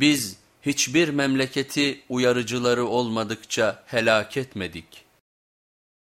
Biz hiçbir memleketi uyarıcıları olmadıkça helak etmedik.